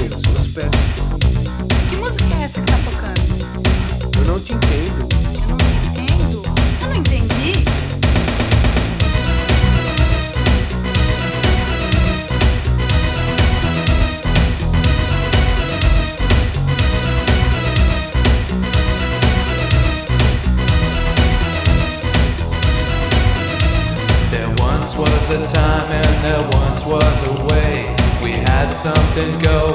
There once was a Que música é essa que tá tocando? Eu não te entendo. Something go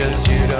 just you don't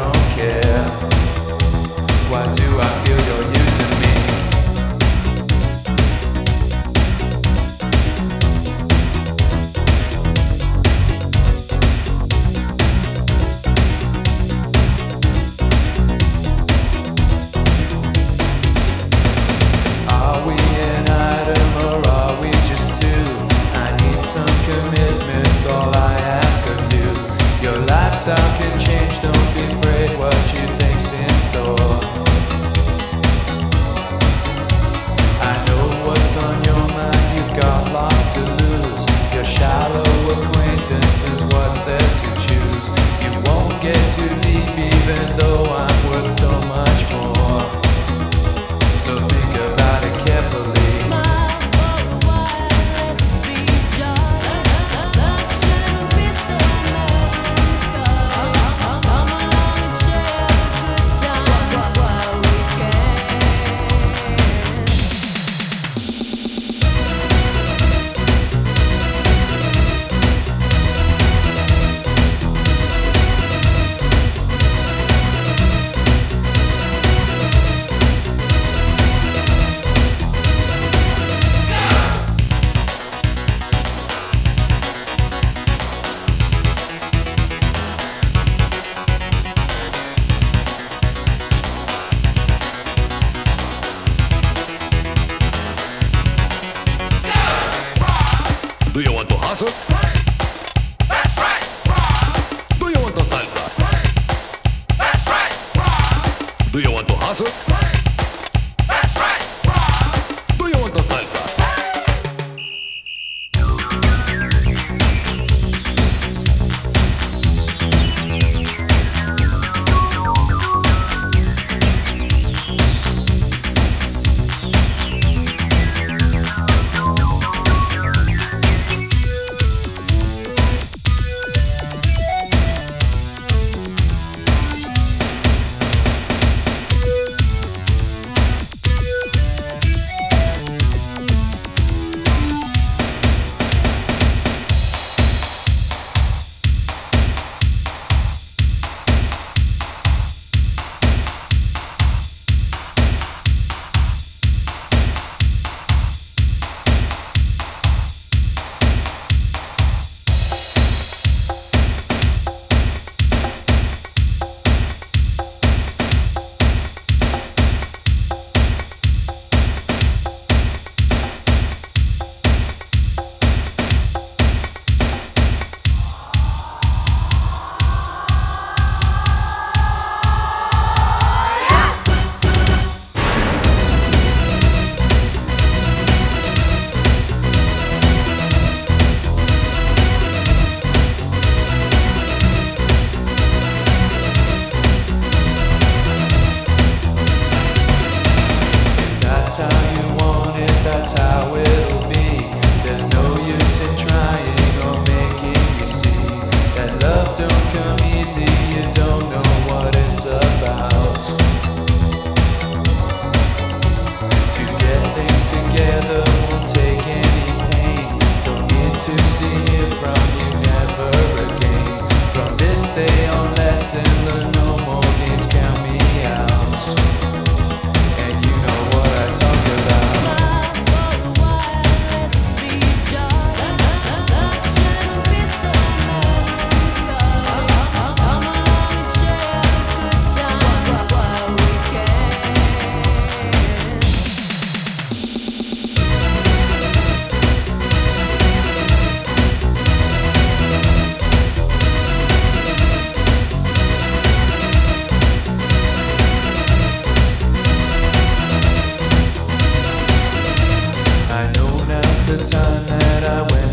how it,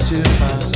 to find